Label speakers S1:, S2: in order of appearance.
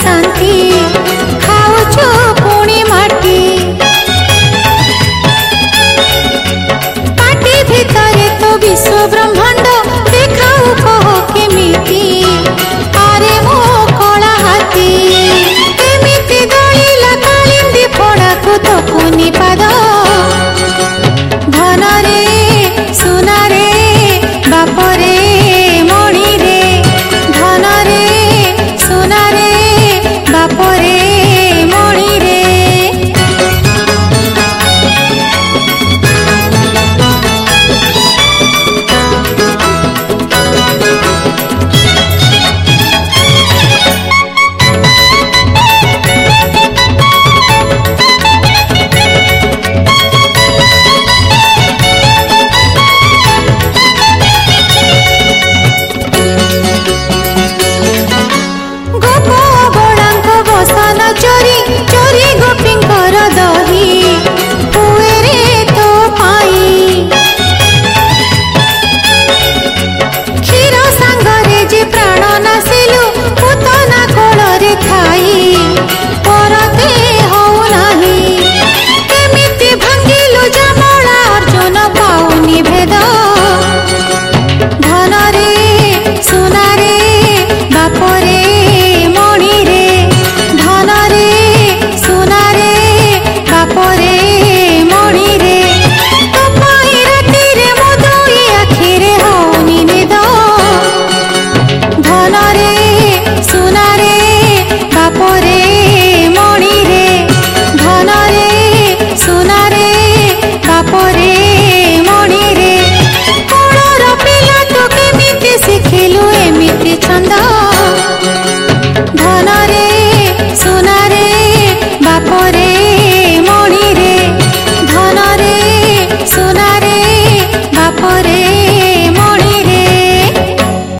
S1: शान्ति